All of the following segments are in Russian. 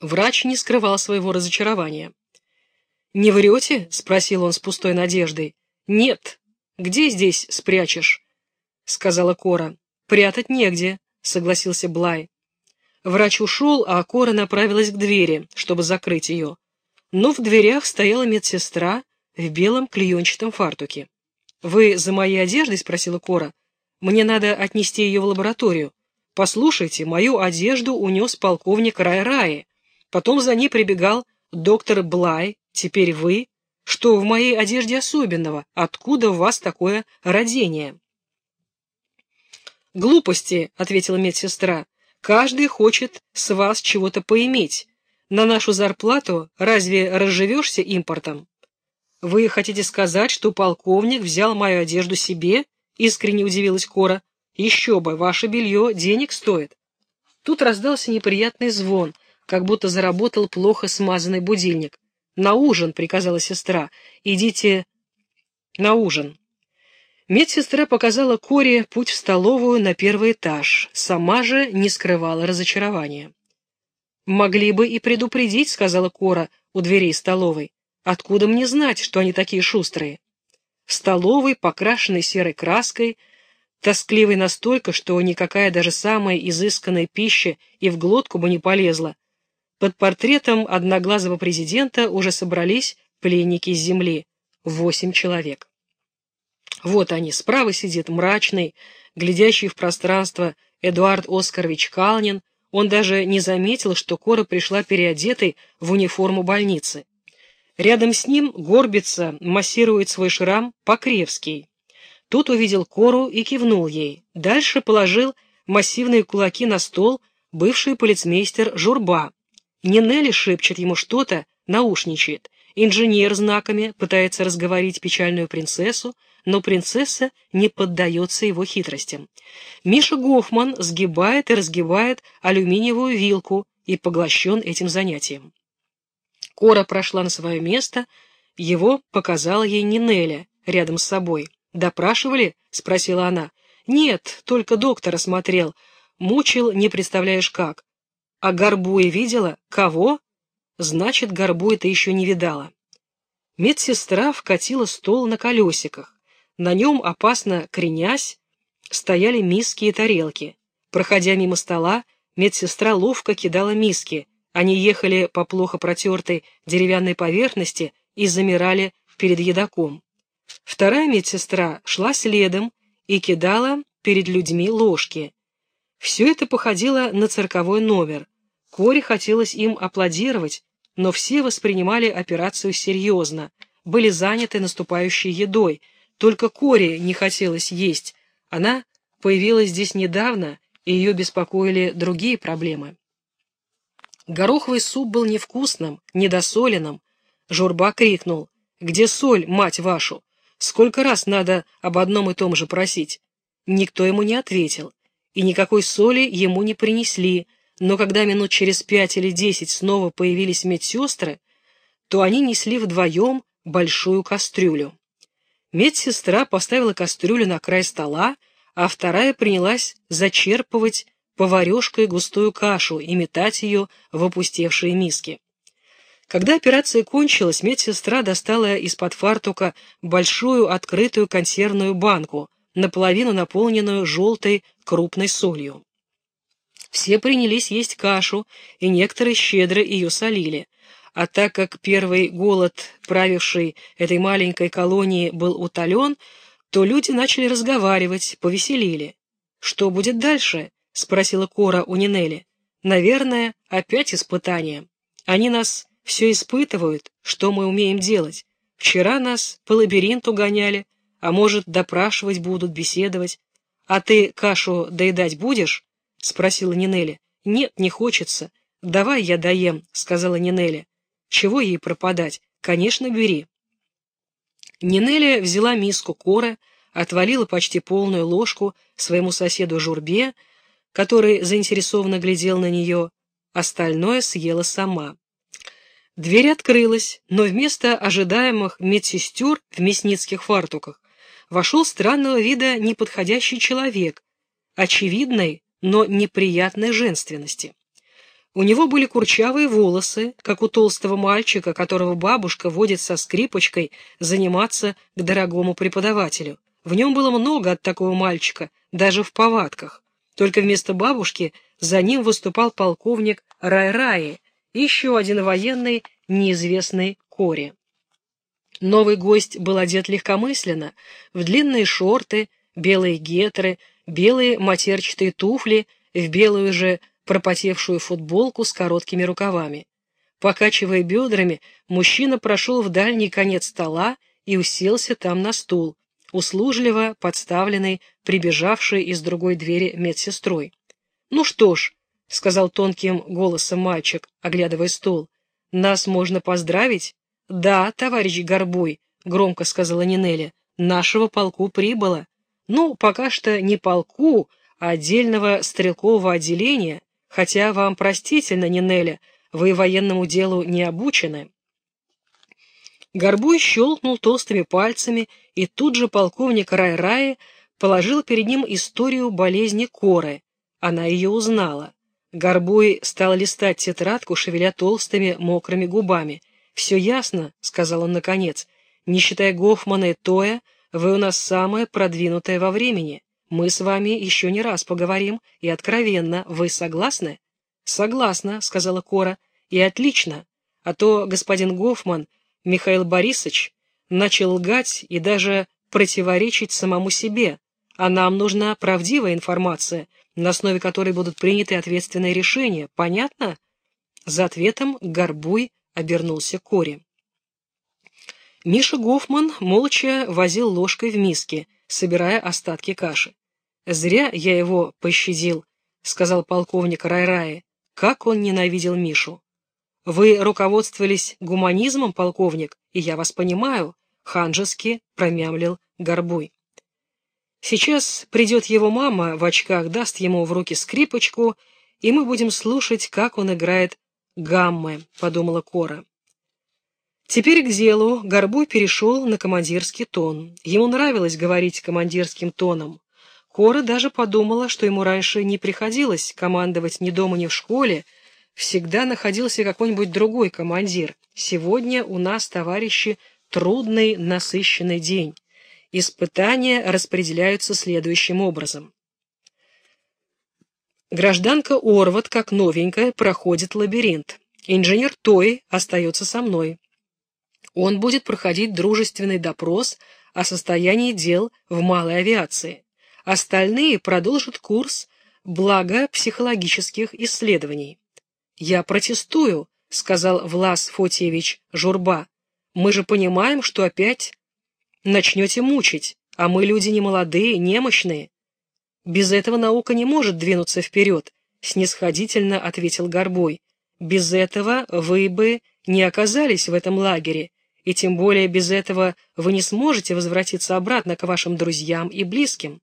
Врач не скрывал своего разочарования. «Не врете?» — спросил он с пустой надеждой. «Нет. Где здесь спрячешь?» — сказала Кора. «Прятать негде», — согласился Блай. Врач ушел, а Кора направилась к двери, чтобы закрыть ее. Но в дверях стояла медсестра в белом клеенчатом фартуке. «Вы за моей одеждой?» — спросила Кора. «Мне надо отнести ее в лабораторию. Послушайте, мою одежду унес полковник Рай-Раи. Потом за ней прибегал доктор Блай, теперь вы. Что в моей одежде особенного? Откуда у вас такое родение?» «Глупости», — ответила медсестра. «Каждый хочет с вас чего-то поиметь. На нашу зарплату разве разживешься импортом?» «Вы хотите сказать, что полковник взял мою одежду себе?» — искренне удивилась Кора. «Еще бы, ваше белье денег стоит». Тут раздался неприятный звон, как будто заработал плохо смазанный будильник. «На ужин», — приказала сестра. «Идите на ужин». Медсестра показала Коре путь в столовую на первый этаж, сама же не скрывала разочарования. «Могли бы и предупредить», — сказала Кора у дверей столовой. «Откуда мне знать, что они такие шустрые?» В столовой, покрашенной серой краской, тоскливой настолько, что никакая даже самая изысканная пища и в глотку бы не полезла, под портретом одноглазого президента уже собрались пленники земли, восемь человек. Вот они, справа сидит мрачный, глядящий в пространство Эдуард Оскарович Калнин, он даже не заметил, что Кора пришла переодетой в униформу больницы. Рядом с ним горбится, массирует свой шрам Покревский. Тут увидел Кору и кивнул ей. Дальше положил массивные кулаки на стол бывший полицмейстер Журба. Нинелли шепчет ему что-то, наушничает. Инженер знаками пытается разговорить печальную принцессу, но принцесса не поддается его хитростям. Миша Гофман сгибает и разгибает алюминиевую вилку и поглощен этим занятием. Кора прошла на свое место, его показала ей Нинеля рядом с собой. «Допрашивали?» — спросила она. «Нет, только доктор осмотрел. Мучил, не представляешь как. А Горбуя видела? Кого? Значит, Горбуя ты еще не видала». Медсестра вкатила стол на колесиках. На нем, опасно кренясь, стояли миски и тарелки. Проходя мимо стола, медсестра ловко кидала миски. Они ехали по плохо протертой деревянной поверхности и замирали перед едоком. Вторая медсестра шла следом и кидала перед людьми ложки. Все это походило на цирковой номер. Коре хотелось им аплодировать, но все воспринимали операцию серьезно, были заняты наступающей едой — только Коре не хотелось есть. Она появилась здесь недавно, и ее беспокоили другие проблемы. Гороховый суп был невкусным, недосоленным. Журба крикнул. «Где соль, мать вашу? Сколько раз надо об одном и том же просить?» Никто ему не ответил, и никакой соли ему не принесли, но когда минут через пять или десять снова появились медсестры, то они несли вдвоем большую кастрюлю. Медсестра поставила кастрюлю на край стола, а вторая принялась зачерпывать поварешкой густую кашу и метать ее в опустевшие миски. Когда операция кончилась, медсестра достала из-под фартука большую открытую консервную банку, наполовину наполненную желтой крупной солью. Все принялись есть кашу, и некоторые щедро ее солили. А так как первый голод, правивший этой маленькой колонии, был утолен, то люди начали разговаривать, повеселили. «Что будет дальше?» — спросила Кора у Нинели. «Наверное, опять испытания. Они нас все испытывают, что мы умеем делать. Вчера нас по лабиринту гоняли, а может, допрашивать будут, беседовать. А ты кашу доедать будешь?» — спросила Нинели. «Нет, не хочется. Давай я доем», — сказала Нинели. Чего ей пропадать? Конечно, бери. Нинелия взяла миску коры, отвалила почти полную ложку своему соседу Журбе, который заинтересованно глядел на нее, остальное съела сама. Дверь открылась, но вместо ожидаемых медсестер в мясницких фартуках вошел странного вида неподходящий человек, очевидной, но неприятной женственности. У него были курчавые волосы, как у толстого мальчика, которого бабушка водит со скрипочкой заниматься к дорогому преподавателю. В нем было много от такого мальчика, даже в повадках. Только вместо бабушки за ним выступал полковник Рай-Раи, еще один военный, неизвестный Коре. Новый гость был одет легкомысленно, в длинные шорты, белые гетры, белые матерчатые туфли, в белую же пропотевшую футболку с короткими рукавами. Покачивая бедрами, мужчина прошел в дальний конец стола и уселся там на стул, услужливо подставленный, прибежавшей из другой двери медсестрой. «Ну что ж», — сказал тонким голосом мальчик, оглядывая стол, — «нас можно поздравить?» «Да, товарищ Горбой», — громко сказала Нинеля, — «нашего полку прибыло. Ну, пока что не полку, а отдельного стрелкового отделения, хотя вам простительно, Нинеля, вы военному делу не обучены». Горбуй щелкнул толстыми пальцами, и тут же полковник Рай-Раи положил перед ним историю болезни Коры. Она ее узнала. Горбуй стал листать тетрадку, шевеля толстыми мокрыми губами. «Все ясно», — сказал он наконец. «Не считая Гофмана и Тоя, вы у нас самая продвинутая во времени. Мы с вами еще не раз поговорим, и откровенно, вы согласны?» «Согласна», — сказала Кора, — «и отлично. А то господин Гофман, Михаил Борисович, начал лгать и даже противоречить самому себе, а нам нужна правдивая информация, на основе которой будут приняты ответственные решения. Понятно?» За ответом Горбуй обернулся Кори. Миша Гофман молча возил ложкой в миске, собирая остатки каши. «Зря я его пощадил», — сказал полковник Райраи. «Как он ненавидел Мишу!» «Вы руководствовались гуманизмом, полковник, и я вас понимаю», — ханжески промямлил Горбуй. «Сейчас придет его мама в очках, даст ему в руки скрипочку, и мы будем слушать, как он играет гаммы», — подумала Кора. Теперь к делу Горбуй перешел на командирский тон. Ему нравилось говорить командирским тоном. Кора даже подумала, что ему раньше не приходилось командовать ни дома, ни в школе, всегда находился какой-нибудь другой командир. Сегодня у нас, товарищи, трудный, насыщенный день. Испытания распределяются следующим образом. Гражданка Орват, как новенькая, проходит лабиринт. Инженер Той остается со мной. Он будет проходить дружественный допрос о состоянии дел в малой авиации. Остальные продолжат курс благопсихологических исследований. «Я протестую», — сказал Влас Фотьевич Журба. «Мы же понимаем, что опять начнете мучить, а мы люди не молодые, немощные. «Без этого наука не может двинуться вперед», — снисходительно ответил Горбой. «Без этого вы бы не оказались в этом лагере, и тем более без этого вы не сможете возвратиться обратно к вашим друзьям и близким».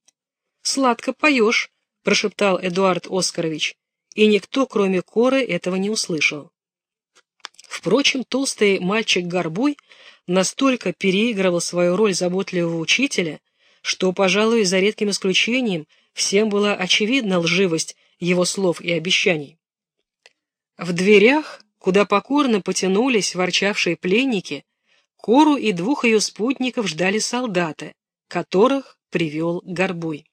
«Сладко поешь», — прошептал Эдуард Оскарович, и никто, кроме Коры, этого не услышал. Впрочем, толстый мальчик Горбуй настолько переигрывал свою роль заботливого учителя, что, пожалуй, за редким исключением, Всем была очевидна лживость его слов и обещаний. В дверях, куда покорно потянулись ворчавшие пленники, Кору и двух ее спутников ждали солдаты, которых привел Горбуй.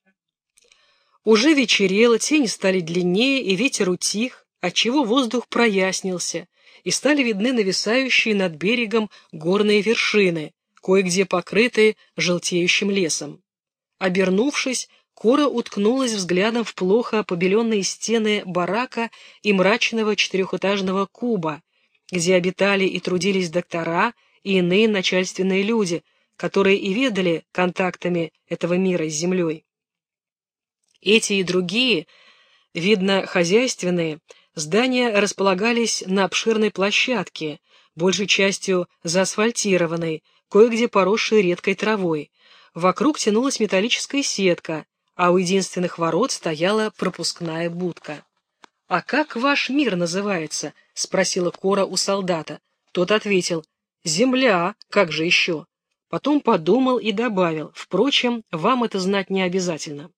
Уже вечерело, тени стали длиннее, и ветер утих, отчего воздух прояснился, и стали видны нависающие над берегом горные вершины, кое-где покрытые желтеющим лесом. Обернувшись, Кора уткнулась взглядом в плохо побеленные стены барака и мрачного четырехэтажного куба, где обитали и трудились доктора и иные начальственные люди, которые и ведали контактами этого мира с землей. Эти и другие, видно, хозяйственные, здания располагались на обширной площадке, большей частью заасфальтированной, кое-где поросшей редкой травой. Вокруг тянулась металлическая сетка, а у единственных ворот стояла пропускная будка. «А как ваш мир называется?» — спросила Кора у солдата. Тот ответил, «Земля, как же еще?» Потом подумал и добавил, «Впрочем, вам это знать не обязательно».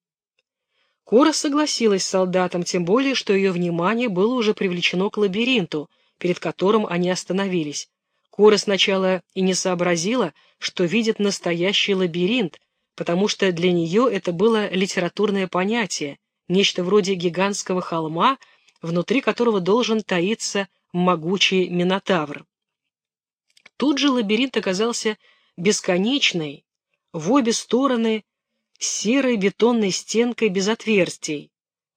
Кора согласилась с солдатом, тем более, что ее внимание было уже привлечено к лабиринту, перед которым они остановились. Кора сначала и не сообразила, что видит настоящий лабиринт, потому что для нее это было литературное понятие, нечто вроде гигантского холма, внутри которого должен таиться могучий Минотавр. Тут же лабиринт оказался бесконечной, в обе стороны серой бетонной стенкой без отверстий,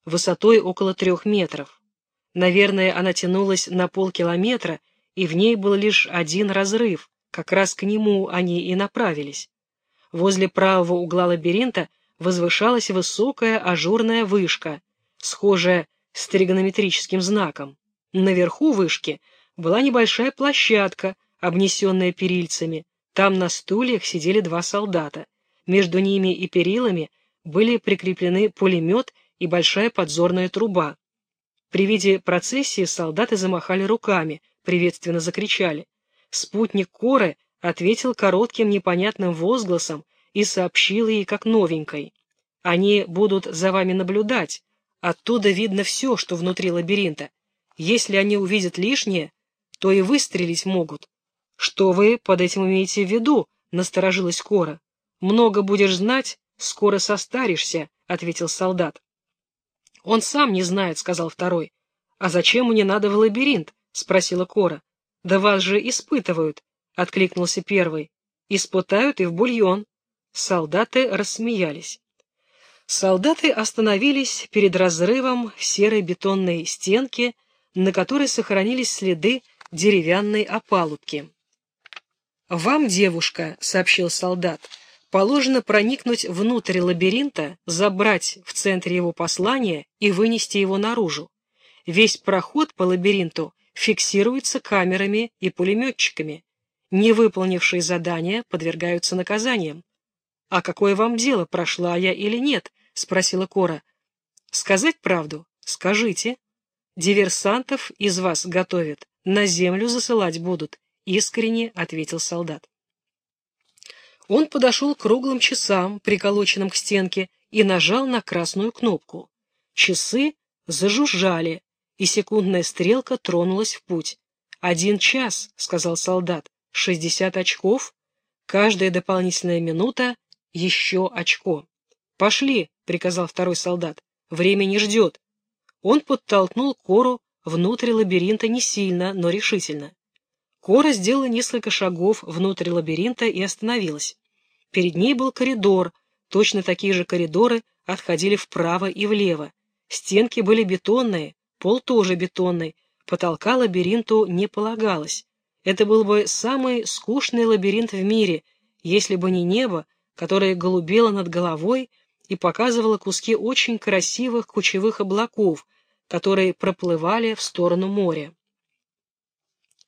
высотой около трех метров. Наверное, она тянулась на полкилометра, и в ней был лишь один разрыв, как раз к нему они и направились. Возле правого угла лабиринта возвышалась высокая ажурная вышка, схожая с тригонометрическим знаком. Наверху вышки была небольшая площадка, обнесенная перильцами. Там на стульях сидели два солдата. Между ними и перилами были прикреплены пулемет и большая подзорная труба. При виде процессии солдаты замахали руками, приветственно закричали. Спутник Коры ответил коротким непонятным возгласом и сообщил ей как новенькой. «Они будут за вами наблюдать. Оттуда видно все, что внутри лабиринта. Если они увидят лишнее, то и выстрелить могут». «Что вы под этим имеете в виду?» — насторожилась Кора. «Много будешь знать, скоро состаришься», — ответил солдат. «Он сам не знает», — сказал второй. «А зачем мне надо в лабиринт?» — спросила Кора. «Да вас же испытывают», — откликнулся первый. «Испытают и в бульон». Солдаты рассмеялись. Солдаты остановились перед разрывом серой бетонной стенки, на которой сохранились следы деревянной опалубки. «Вам, девушка», — сообщил солдат, — «положено проникнуть внутрь лабиринта, забрать в центре его послание и вынести его наружу. Весь проход по лабиринту фиксируется камерами и пулеметчиками. Не выполнившие задания подвергаются наказаниям. «А какое вам дело, прошла я или нет?» — спросила Кора. «Сказать правду? Скажите. Диверсантов из вас готовят, на землю засылать будут», — искренне ответил солдат. Он подошел к круглым часам, приколоченным к стенке, и нажал на красную кнопку. Часы зажужжали, и секундная стрелка тронулась в путь. «Один час», — сказал солдат, — «шестьдесят очков». Каждая дополнительная минута еще очко. «Пошли!» — приказал второй солдат. «Время не ждет». Он подтолкнул Кору внутрь лабиринта не сильно, но решительно. Кора сделала несколько шагов внутрь лабиринта и остановилась. Перед ней был коридор, точно такие же коридоры отходили вправо и влево. Стенки были бетонные, пол тоже бетонный, потолка лабиринту не полагалось. Это был бы самый скучный лабиринт в мире, если бы не небо, которая голубела над головой и показывала куски очень красивых кучевых облаков, которые проплывали в сторону моря.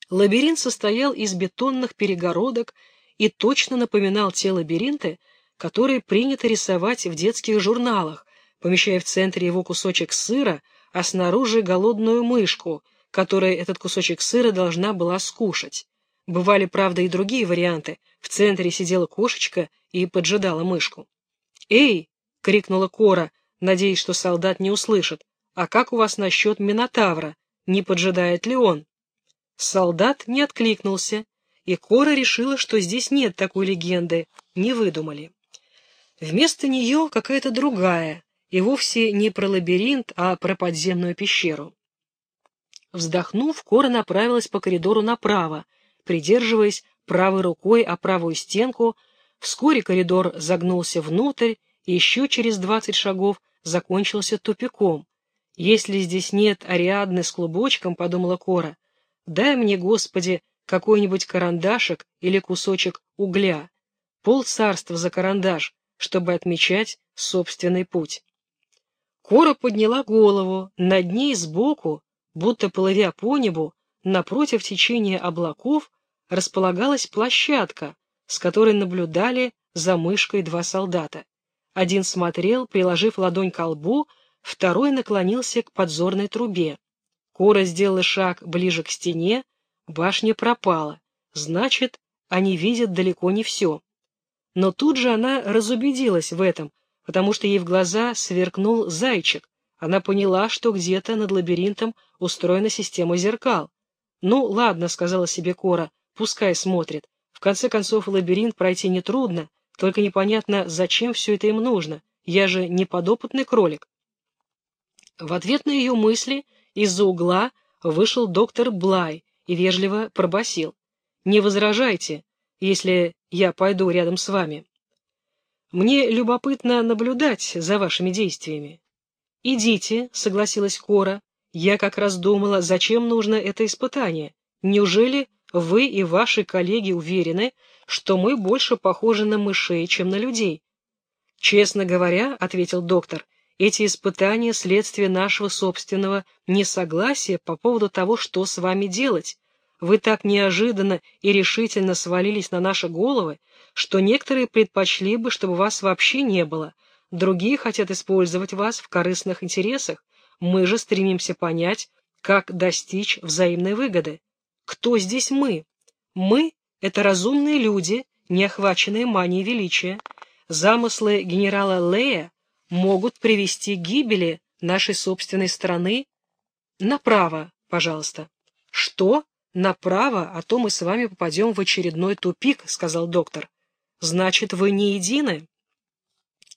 Лабиринт состоял из бетонных перегородок и точно напоминал те лабиринты, которые принято рисовать в детских журналах, помещая в центре его кусочек сыра, а снаружи голодную мышку, которая этот кусочек сыра должна была скушать. Бывали, правда, и другие варианты. В центре сидела кошечка и поджидала мышку. «Эй!» — крикнула Кора, надеясь, что солдат не услышит. «А как у вас насчет Минотавра? Не поджидает ли он?» Солдат не откликнулся, и Кора решила, что здесь нет такой легенды, не выдумали. Вместо нее какая-то другая, и вовсе не про лабиринт, а про подземную пещеру. Вздохнув, Кора направилась по коридору направо, придерживаясь правой рукой о правую стенку, вскоре коридор загнулся внутрь и еще через двадцать шагов закончился тупиком. «Если здесь нет Ариадны с клубочком», — подумала Кора, — «дай мне, Господи, какой-нибудь карандашик или кусочек угля, пол царства за карандаш, чтобы отмечать собственный путь». Кора подняла голову, над ней сбоку, будто плывя по небу, напротив течения облаков, располагалась площадка, с которой наблюдали за мышкой два солдата. Один смотрел, приложив ладонь к лбу, второй наклонился к подзорной трубе. Кора сделала шаг ближе к стене, башня пропала. Значит, они видят далеко не все. Но тут же она разубедилась в этом, потому что ей в глаза сверкнул зайчик. Она поняла, что где-то над лабиринтом устроена система зеркал. «Ну, ладно», — сказала себе Кора, — «пускай смотрит. В конце концов, лабиринт пройти нетрудно, только непонятно, зачем все это им нужно. Я же не подопытный кролик». В ответ на ее мысли из-за угла вышел доктор Блай и вежливо пробасил. «Не возражайте, если я пойду рядом с вами. Мне любопытно наблюдать за вашими действиями». «Идите», — согласилась Кора. «Я как раз думала, зачем нужно это испытание. Неужели вы и ваши коллеги уверены, что мы больше похожи на мышей, чем на людей?» «Честно говоря», — ответил доктор, — «эти испытания — следствие нашего собственного несогласия по поводу того, что с вами делать. Вы так неожиданно и решительно свалились на наши головы, что некоторые предпочли бы, чтобы вас вообще не было, другие хотят использовать вас в корыстных интересах, мы же стремимся понять, как достичь взаимной выгоды. Кто здесь мы? Мы — это разумные люди, не охваченные манией величия. Замыслы генерала Лея могут привести к гибели нашей собственной страны. Направо, пожалуйста. Что? «Направо, а то мы с вами попадем в очередной тупик», — сказал доктор. «Значит, вы не едины?»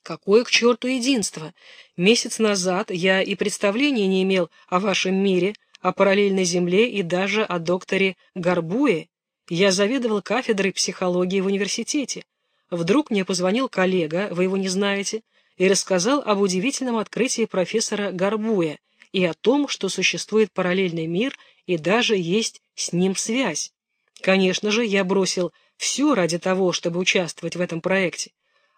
«Какое к черту единство? Месяц назад я и представления не имел о вашем мире, о параллельной Земле и даже о докторе Горбуе. Я заведовал кафедрой психологии в университете. Вдруг мне позвонил коллега, вы его не знаете, и рассказал об удивительном открытии профессора Горбуя и о том, что существует параллельный мир и даже есть с ним связь. Конечно же, я бросил все ради того, чтобы участвовать в этом проекте.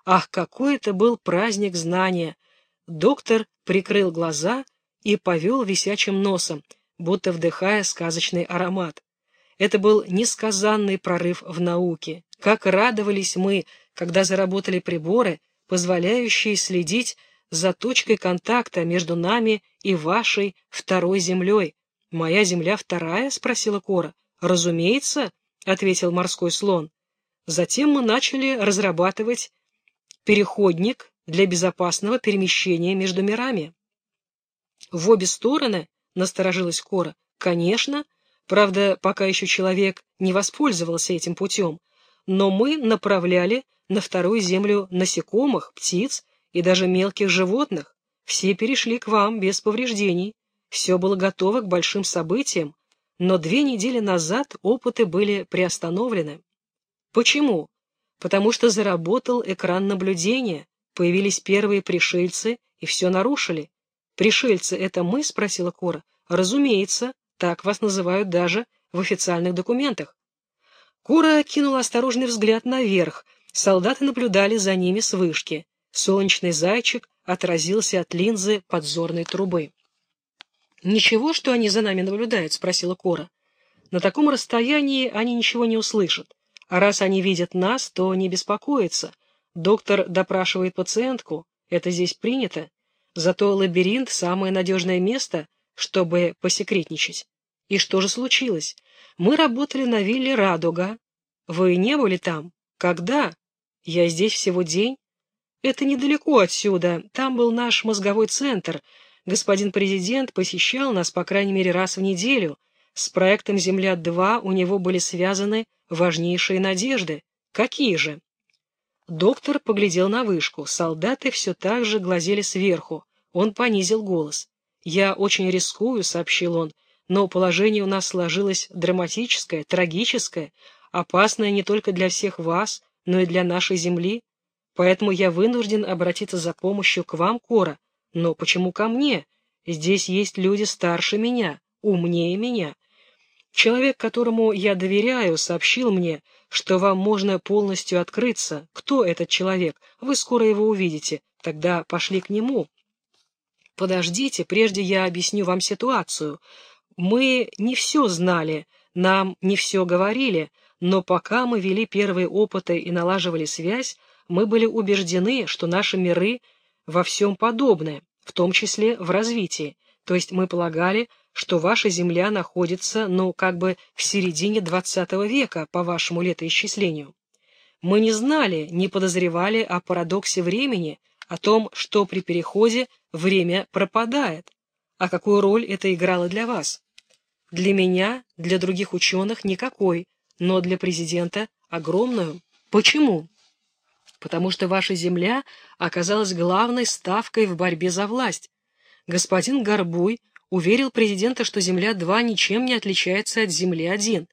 Ах, какой это был праздник знания! Доктор прикрыл глаза и повел висячим носом, будто вдыхая сказочный аромат. Это был несказанный прорыв в науке. Как радовались мы, когда заработали приборы, позволяющие следить за точкой контакта между нами и вашей второй землей. «Моя земля вторая?» — спросила Кора. «Разумеется», — ответил морской слон. Затем мы начали разрабатывать переходник для безопасного перемещения между мирами. В обе стороны, насторожилась Кора, конечно, правда, пока еще человек не воспользовался этим путем, но мы направляли на вторую землю насекомых, птиц и даже мелких животных. Все перешли к вам без повреждений. Все было готово к большим событиям, но две недели назад опыты были приостановлены. Почему? Потому что заработал экран наблюдения, появились первые пришельцы и все нарушили. «Пришельцы — это мы?» — спросила Кора. «Разумеется, так вас называют даже в официальных документах». Кора кинула осторожный взгляд наверх, солдаты наблюдали за ними с вышки. Солнечный зайчик отразился от линзы подзорной трубы. «Ничего, что они за нами наблюдают?» — спросила Кора. «На таком расстоянии они ничего не услышат. А раз они видят нас, то не беспокоятся. Доктор допрашивает пациентку. Это здесь принято. Зато лабиринт — самое надежное место, чтобы посекретничать. И что же случилось? Мы работали на вилле «Радуга». Вы не были там? Когда? Я здесь всего день. Это недалеко отсюда. Там был наш мозговой центр — Господин президент посещал нас по крайней мере раз в неделю. С проектом «Земля-2» у него были связаны важнейшие надежды. Какие же? Доктор поглядел на вышку. Солдаты все так же глазели сверху. Он понизил голос. «Я очень рискую», — сообщил он, — «но положение у нас сложилось драматическое, трагическое, опасное не только для всех вас, но и для нашей земли. Поэтому я вынужден обратиться за помощью к вам, Кора, но почему ко мне? Здесь есть люди старше меня, умнее меня. Человек, которому я доверяю, сообщил мне, что вам можно полностью открыться. Кто этот человек? Вы скоро его увидите. Тогда пошли к нему. Подождите, прежде я объясню вам ситуацию. Мы не все знали, нам не все говорили, но пока мы вели первые опыты и налаживали связь, мы были убеждены, что наши миры во всем подобны, в том числе в развитии, то есть мы полагали, что ваша Земля находится, ну, как бы в середине XX века, по вашему летоисчислению. Мы не знали, не подозревали о парадоксе времени, о том, что при переходе время пропадает. А какую роль это играло для вас? Для меня, для других ученых никакой, но для президента огромную. Почему? Потому что ваша земля оказалась главной ставкой в борьбе за власть. Господин Горбуй уверил президента, что Земля-2 ничем не отличается от Земли-1,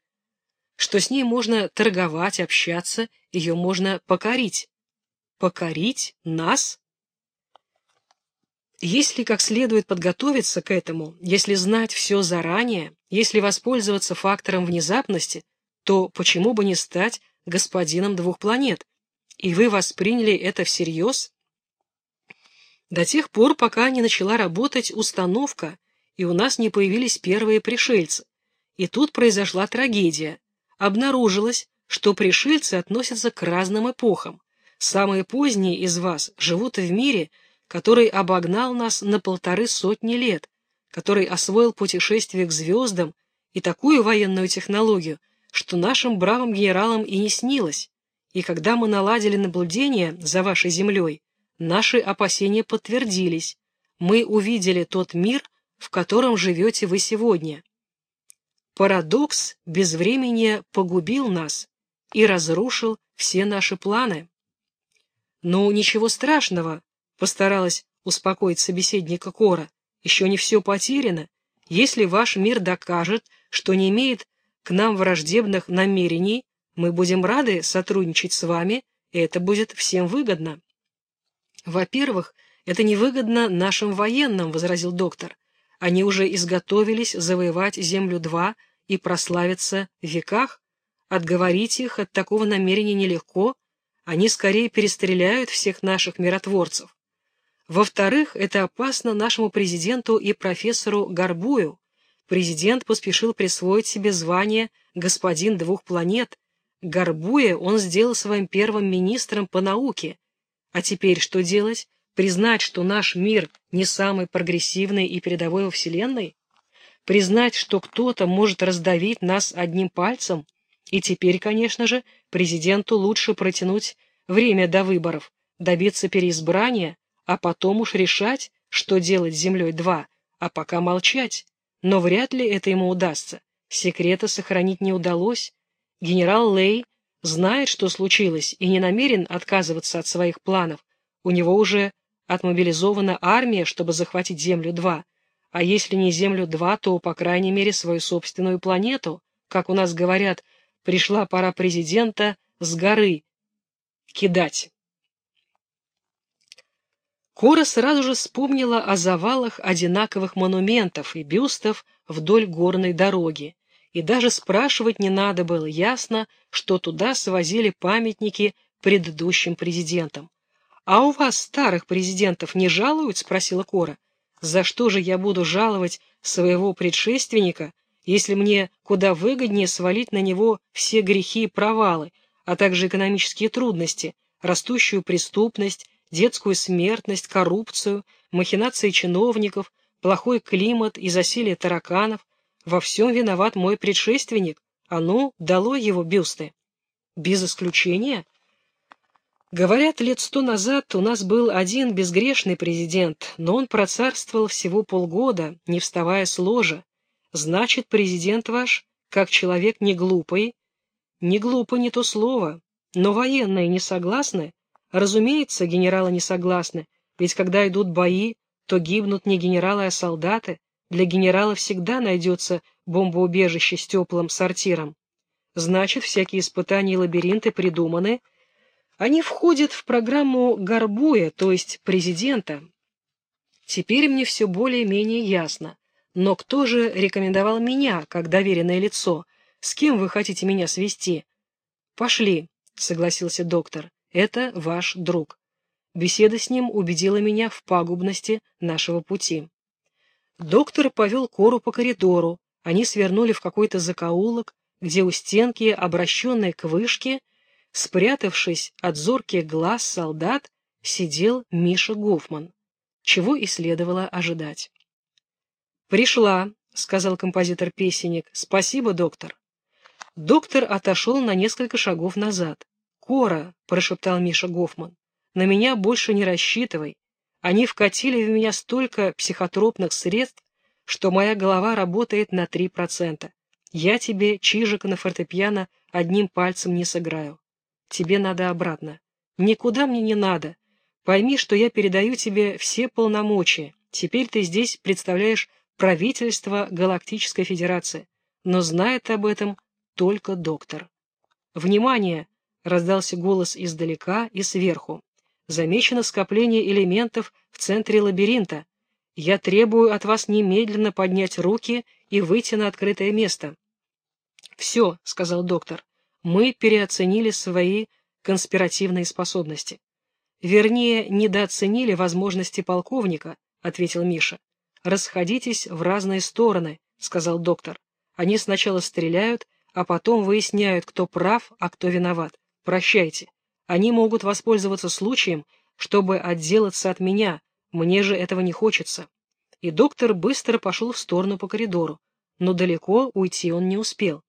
что с ней можно торговать, общаться, ее можно покорить. Покорить нас? Если как следует подготовиться к этому, если знать все заранее, если воспользоваться фактором внезапности, то почему бы не стать господином двух планет? И вы восприняли это всерьез? До тех пор, пока не начала работать установка, и у нас не появились первые пришельцы. И тут произошла трагедия. Обнаружилось, что пришельцы относятся к разным эпохам. Самые поздние из вас живут в мире, который обогнал нас на полторы сотни лет, который освоил путешествие к звездам и такую военную технологию, что нашим бравым генералам и не снилось. И когда мы наладили наблюдение за вашей землей, наши опасения подтвердились. Мы увидели тот мир, в котором живете вы сегодня. Парадокс безвремения погубил нас и разрушил все наши планы. Но ничего страшного, Постаралась успокоить собеседника Кора. Еще не все потеряно. Если ваш мир докажет, что не имеет к нам враждебных намерений, мы будем рады сотрудничать с вами, и это будет всем выгодно. Во-первых, это невыгодно нашим военным, возразил доктор. Они уже изготовились завоевать Землю-2 и прославиться в веках. Отговорить их от такого намерения нелегко, они скорее перестреляют всех наших миротворцев. Во-вторых, это опасно нашему президенту и профессору Горбую. Президент поспешил присвоить себе звание «господин двух планет». Горбуя он сделал своим первым министром по науке. А теперь что делать? Признать, что наш мир не самый прогрессивный и передовой во Вселенной? Признать, что кто-то может раздавить нас одним пальцем? И теперь, конечно же, президенту лучше протянуть время до выборов, добиться переизбрания, а потом уж решать, что делать с Землей-2, а пока молчать. Но вряд ли это ему удастся. Секрета сохранить не удалось. Генерал Лей знает, что случилось, и не намерен отказываться от своих планов. У него уже отмобилизована армия, чтобы захватить Землю-2. А если не Землю-2, то, по крайней мере, свою собственную планету. Как у нас говорят, пришла пора президента с горы кидать. Кора сразу же вспомнила о завалах одинаковых монументов и бюстов вдоль горной дороги, и даже спрашивать не надо было, ясно, что туда свозили памятники предыдущим президентам. «А у вас старых президентов не жалуют?» — спросила Кора. «За что же я буду жаловать своего предшественника, если мне куда выгоднее свалить на него все грехи и провалы, а также экономические трудности, растущую преступность, детскую смертность, коррупцию, махинации чиновников, плохой климат и засилие тараканов. Во всем виноват мой предшественник, а ну, дало его бюсты. Без исключения. Говорят, лет сто назад у нас был один безгрешный президент, но он процарствовал всего полгода, не вставая с ложа. Значит, президент ваш, как человек не глупый, не глупо не то слово, но военные не согласны, Разумеется, генералы не согласны, ведь когда идут бои, то гибнут не генералы, а солдаты. Для генерала всегда найдется бомбоубежище с теплым сортиром. Значит, всякие испытания и лабиринты придуманы. Они входят в программу Горбуя, то есть президента. Теперь мне все более-менее ясно. Но кто же рекомендовал меня, как доверенное лицо? С кем вы хотите меня свести? Пошли, согласился доктор. Это ваш друг. Беседа с ним убедила меня в пагубности нашего пути. Доктор повел Кору по коридору. Они свернули в какой-то закоулок, где у стенки, обращенной к вышке, спрятавшись от зорких глаз солдат, сидел Миша Гофман, чего и следовало ожидать. «Пришла», — сказал композитор-песенник. «Спасибо, доктор». Доктор отошел на несколько шагов назад. «Кора!» — прошептал Миша Гофман. на меня больше не рассчитывай. Они вкатили в меня столько психотропных средств, что моя голова работает на 3%. Я тебе чижика на фортепиано одним пальцем не сыграю. Тебе надо обратно. Никуда мне не надо. Пойми, что я передаю тебе все полномочия. Теперь ты здесь представляешь правительство Галактической Федерации. Но знает об этом только доктор. «Внимание!» — раздался голос издалека и сверху. «Замечено скопление элементов в центре лабиринта. Я требую от вас немедленно поднять руки и выйти на открытое место». «Все», — сказал доктор, — «мы переоценили свои конспиративные способности». «Вернее, недооценили возможности полковника», — ответил Миша. «Расходитесь в разные стороны», — сказал доктор. «Они сначала стреляют, а потом выясняют, кто прав, а кто виноват. Прощайте. Они могут воспользоваться случаем, чтобы отделаться от меня, мне же этого не хочется». И доктор быстро пошел в сторону по коридору, но далеко уйти он не успел.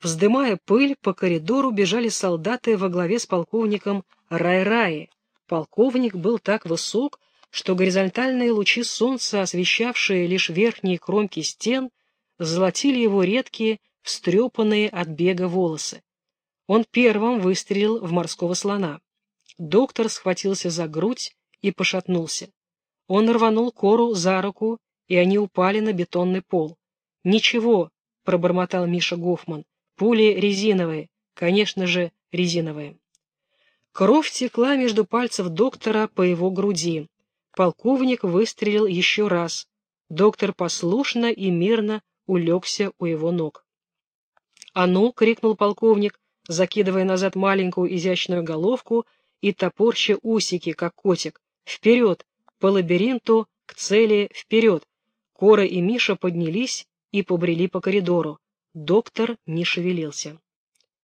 Вздымая пыль, по коридору бежали солдаты во главе с полковником Рай-Раи. Полковник был так высок, что горизонтальные лучи солнца, освещавшие лишь верхние кромки стен, золотили его редкие, встрепанные от бега волосы. Он первым выстрелил в морского слона. Доктор схватился за грудь и пошатнулся. Он рванул Кору за руку, и они упали на бетонный пол. «Ничего», — пробормотал Миша Гофман, Пули резиновые, конечно же, резиновые. Кровь текла между пальцев доктора по его груди. Полковник выстрелил еще раз. Доктор послушно и мирно улегся у его ног. «А ну!» — крикнул полковник, закидывая назад маленькую изящную головку и топорща усики, как котик. «Вперед! По лабиринту, к цели, вперед!» Кора и Миша поднялись и побрели по коридору. Доктор не шевелился.